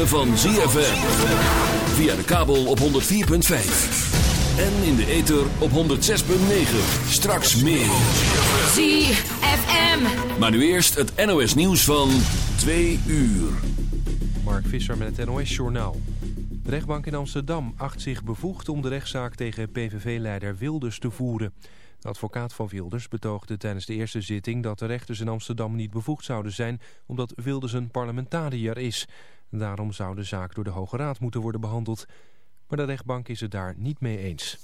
ritme van ZFM. Via de kabel op 104.5. En in de ether op 106.9. Straks meer. ZFM. Maar nu eerst het NOS nieuws van 2 uur. Mark Visser met het NOS Journaal. De rechtbank in Amsterdam acht zich bevoegd om de rechtszaak tegen PVV-leider Wilders te voeren. De advocaat van Wilders betoogde tijdens de eerste zitting dat de rechters in Amsterdam niet bevoegd zouden zijn omdat Wilders een parlementariër is. Daarom zou de zaak door de Hoge Raad moeten worden behandeld. Maar de rechtbank is het daar niet mee eens.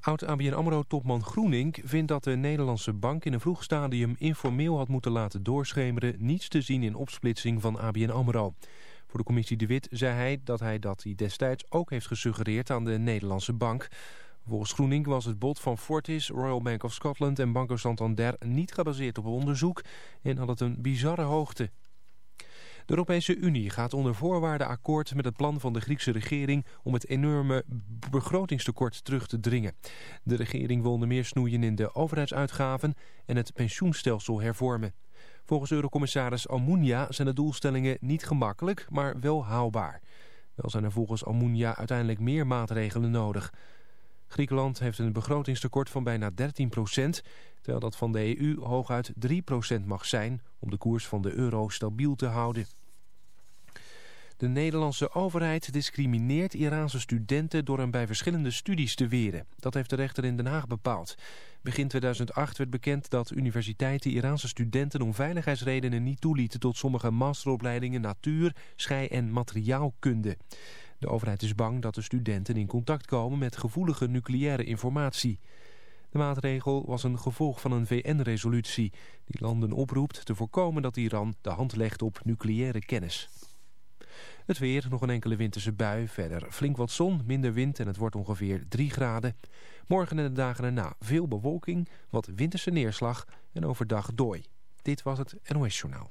Oud-ABN AMRO-topman Groening vindt dat de Nederlandse bank in een vroeg stadium informeel had moeten laten doorschemeren niets te zien in opsplitsing van ABN AMRO. Voor de commissie De Wit zei hij dat hij dat hij destijds ook heeft gesuggereerd aan de Nederlandse bank. Volgens Groening was het bod van Fortis, Royal Bank of Scotland en Banco Santander niet gebaseerd op onderzoek en had het een bizarre hoogte. De Europese Unie gaat onder voorwaarden akkoord met het plan van de Griekse regering om het enorme begrotingstekort terug te dringen. De regering wil onder meer snoeien in de overheidsuitgaven en het pensioenstelsel hervormen. Volgens Eurocommissaris Almunia zijn de doelstellingen niet gemakkelijk, maar wel haalbaar. Wel zijn er volgens Almunia uiteindelijk meer maatregelen nodig. Griekenland heeft een begrotingstekort van bijna 13 procent, terwijl dat van de EU hooguit 3 procent mag zijn om de koers van de euro stabiel te houden. De Nederlandse overheid discrimineert Iraanse studenten door hen bij verschillende studies te weren. Dat heeft de rechter in Den Haag bepaald. Begin 2008 werd bekend dat universiteiten Iraanse studenten om veiligheidsredenen niet toelieten tot sommige masteropleidingen natuur, schei- en materiaalkunde. De overheid is bang dat de studenten in contact komen met gevoelige nucleaire informatie. De maatregel was een gevolg van een VN-resolutie die landen oproept te voorkomen dat Iran de hand legt op nucleaire kennis. Het weer, nog een enkele winterse bui, verder flink wat zon, minder wind en het wordt ongeveer 3 graden. Morgen en de dagen erna veel bewolking, wat winterse neerslag en overdag dooi. Dit was het NOS Journaal.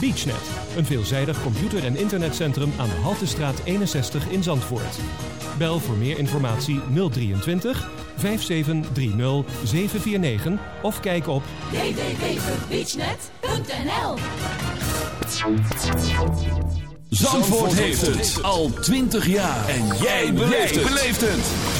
BeachNet, een veelzijdig computer- en internetcentrum aan de Haltestraat 61 in Zandvoort. Bel voor meer informatie 023 5730 749 of kijk op www.beachnet.nl Zandvoort heeft het al 20 jaar. En jij beleeft het.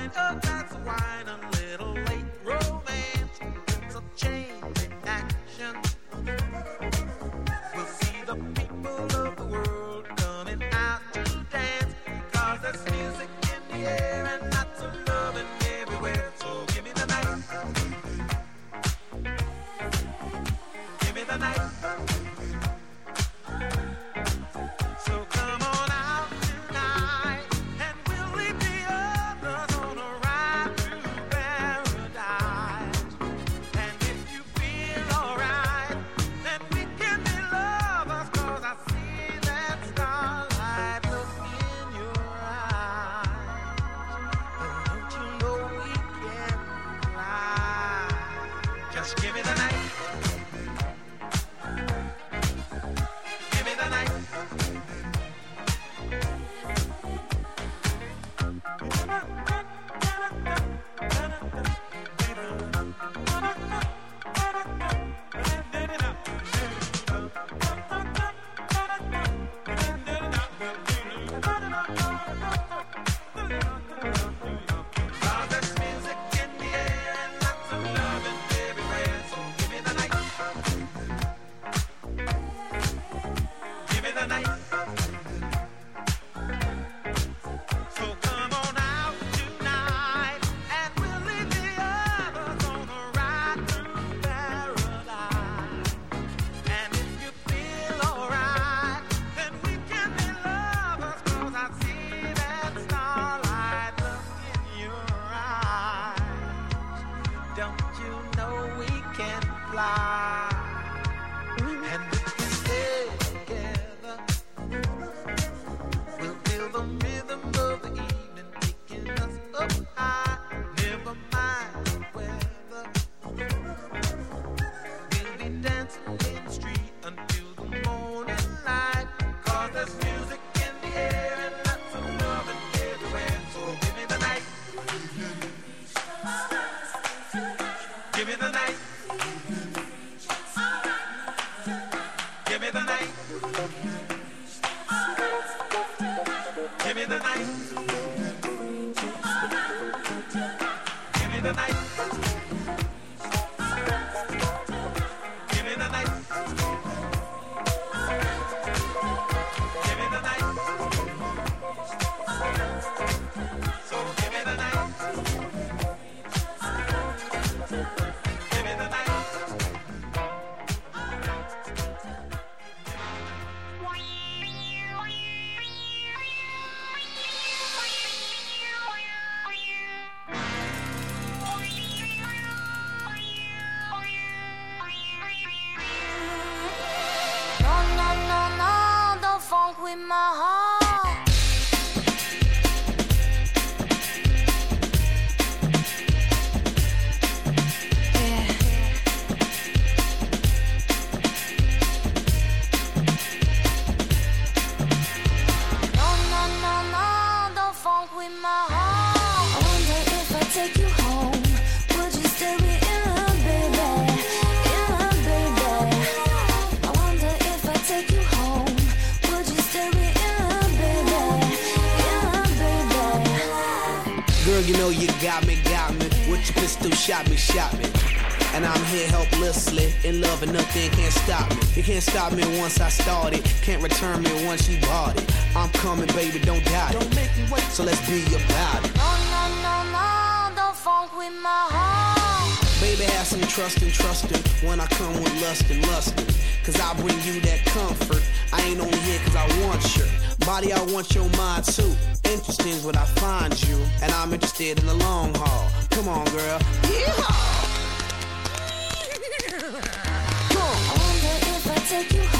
wine, oh, that's wine. Know you got me, got me. With your pistol, shot me, shot me. And I'm here helplessly, in love and nothing can't stop me. You can't stop me once I started, can't return me once you bought it. I'm coming, baby, don't doubt it. Don't make me wait, so let's be about it. No, no, no, no, don't funk with my heart. Baby, have some trust and trusting when I come with lust and lusting. Cause I bring you that comfort. I ain't only here cause I want your body, I want your mind too. Interesting is what I find you, and I'm interested in the long haul. Come on, girl. Yeehaw! I wonder if I take you home,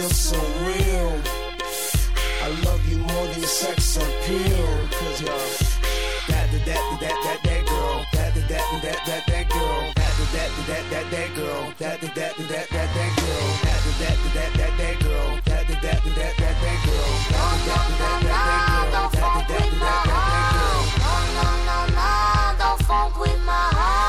feel so real. I love you more than sex appeal. Cause you're that, that, that, that, that, that girl. That, that, that, that, that, that girl. That, that, that, that, that girl. That, that, that, that, that, girl. That, that, that, that, that girl. That, that, that, that, that, girl. That, that, that, that, that, girl. funk with my heart.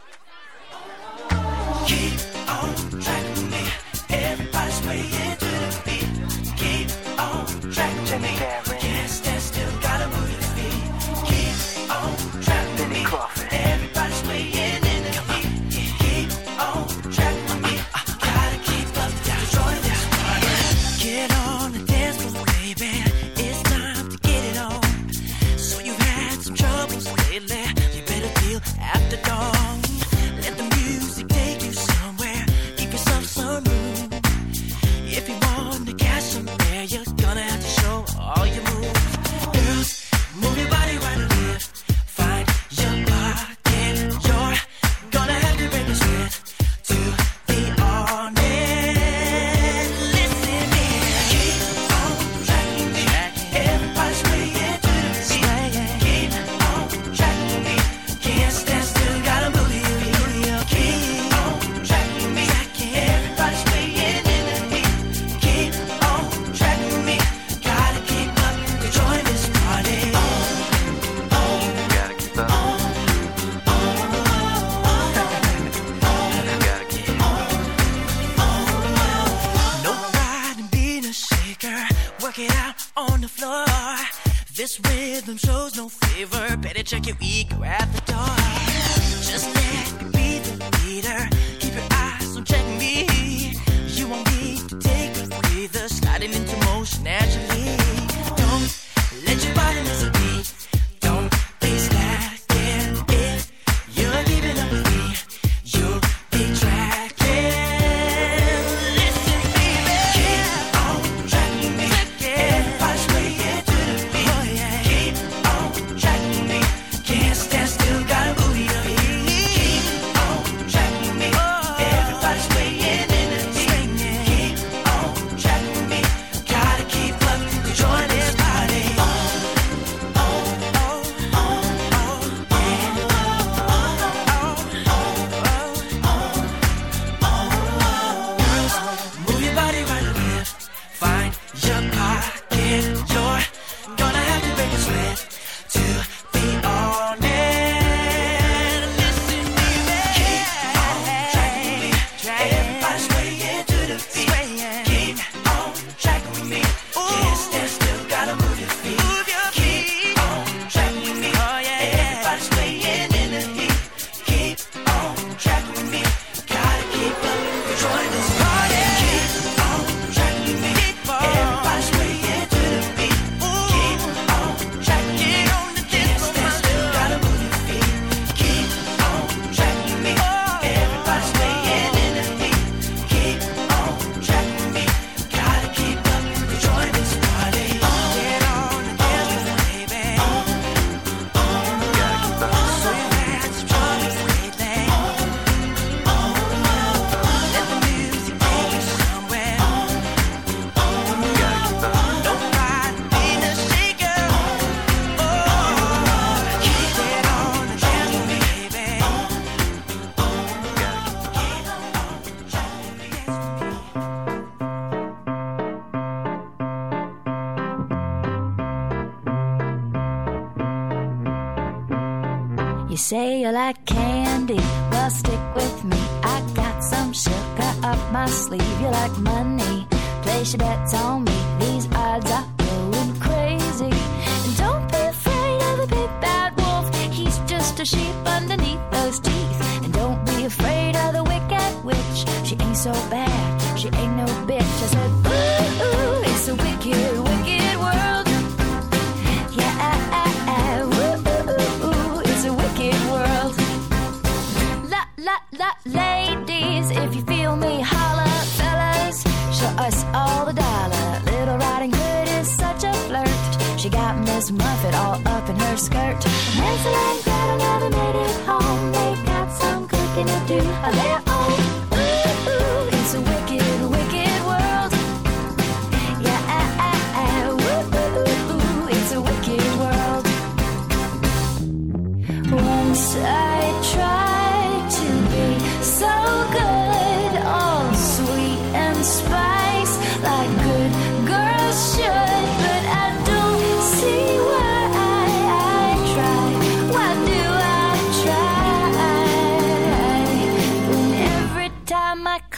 This rhythm shows no favor. Better check your ego at the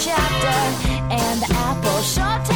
Chapter, and the apple sure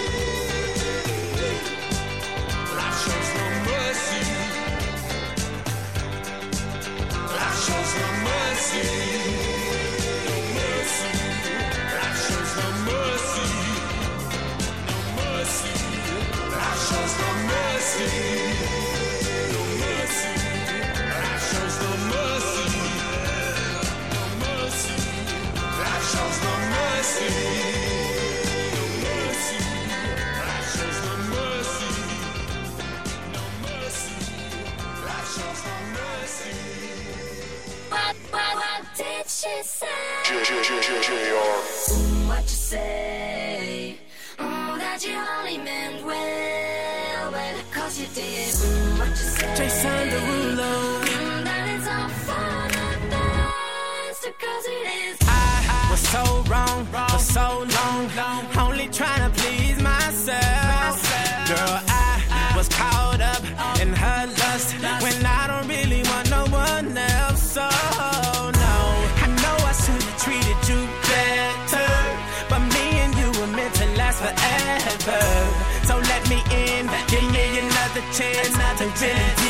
Jason Derulo. Mm, it's all for the best, cause it is. Wrong for so long, only trying to please myself. Girl, I was caught up in her lust when I don't really want no one else. So no, I know I should have treated you better, but me and you were meant to last forever. So let me in, give me another chance to really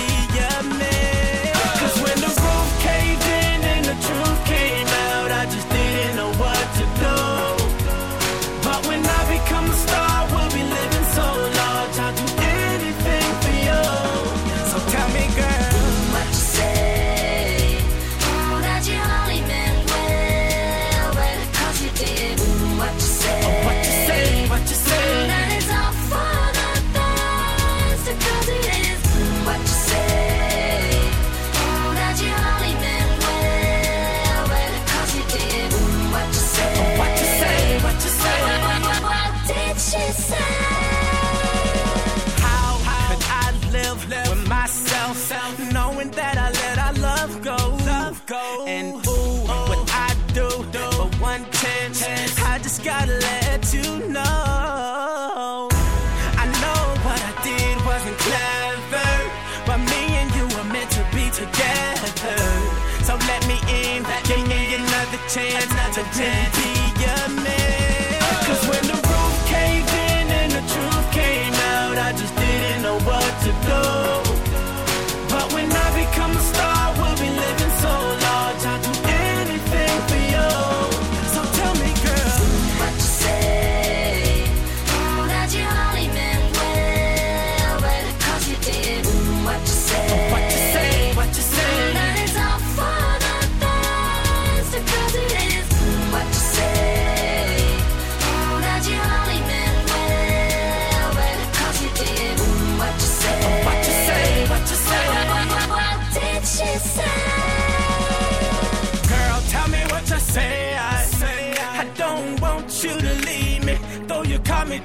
pretend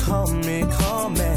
call me, call me.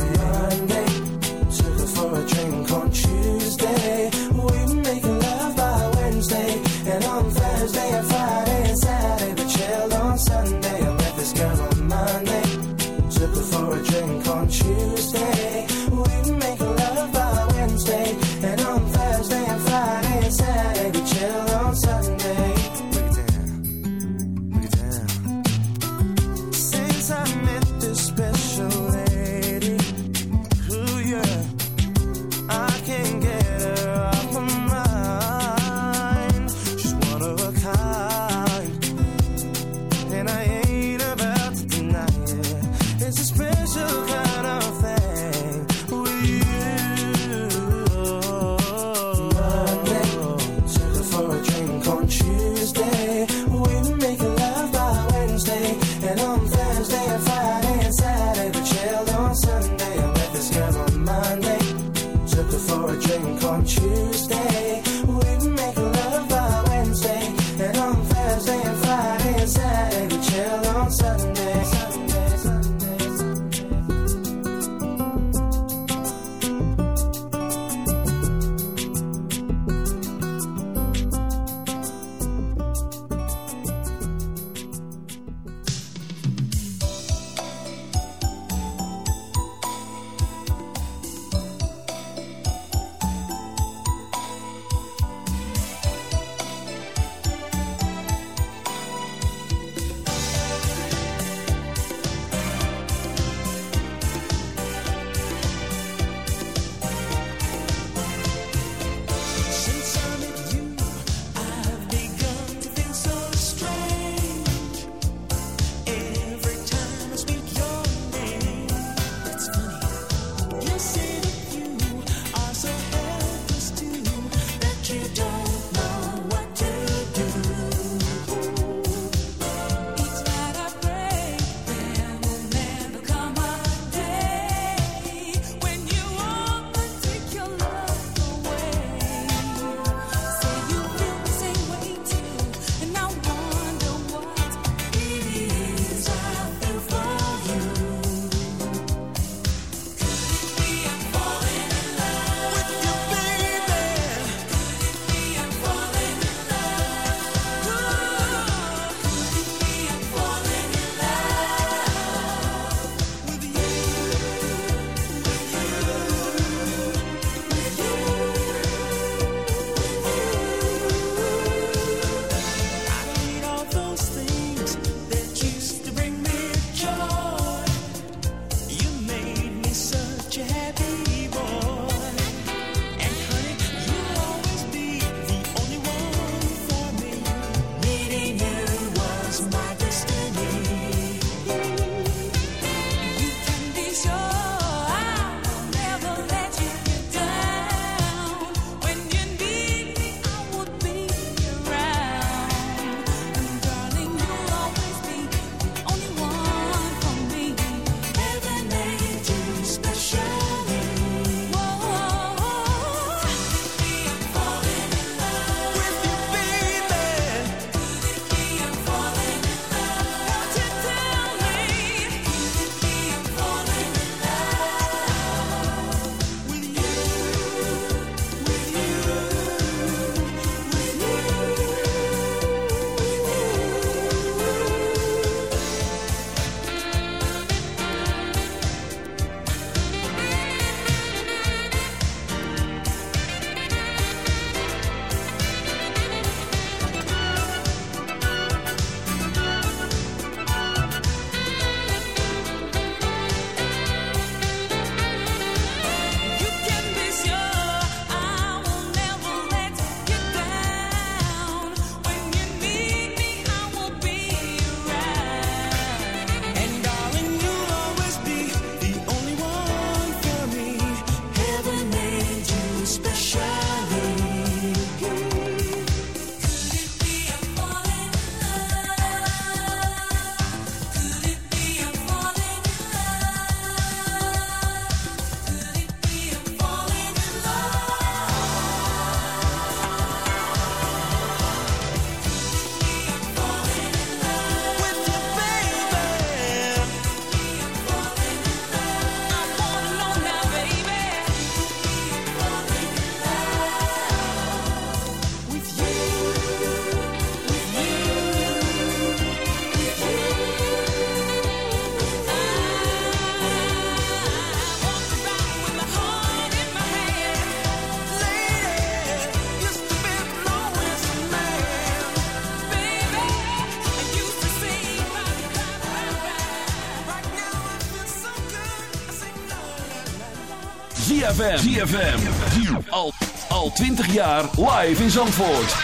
ZFM. ZFM. Al, al 20 jaar live in Zandvoort.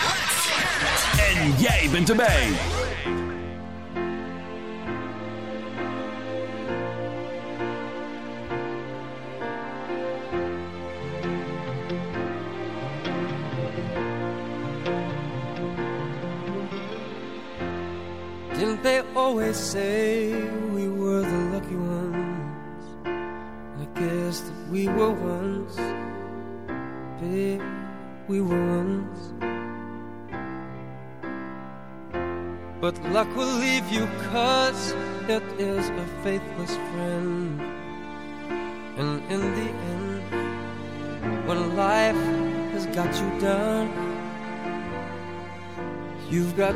En jij bent erbij. Didn't they always say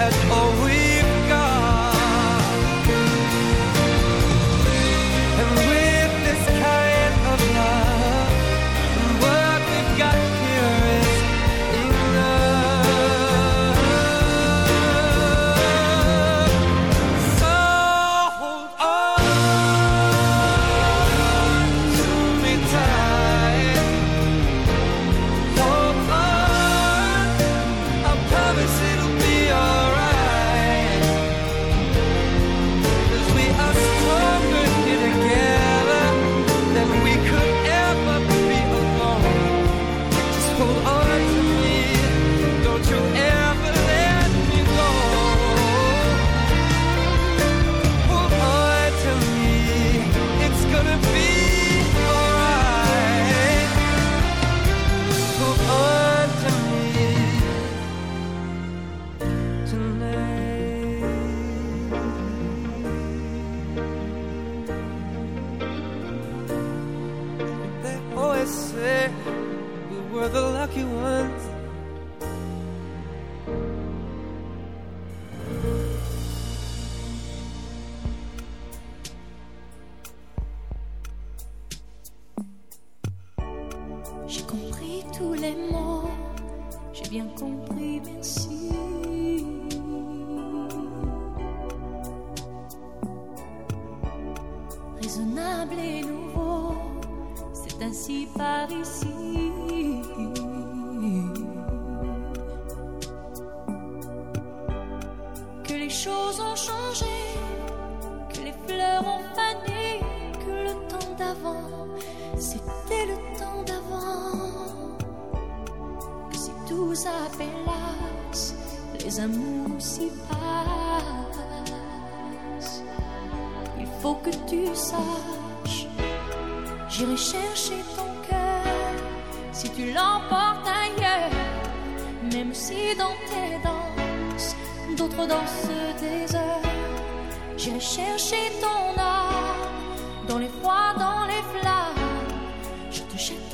at all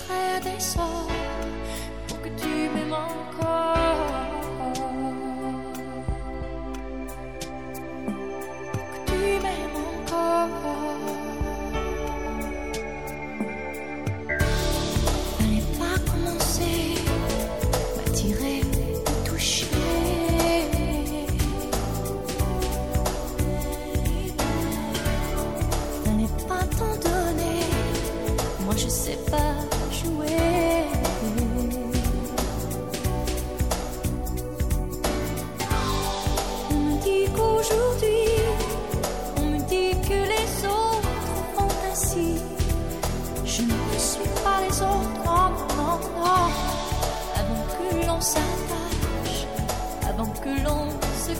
près des sorts.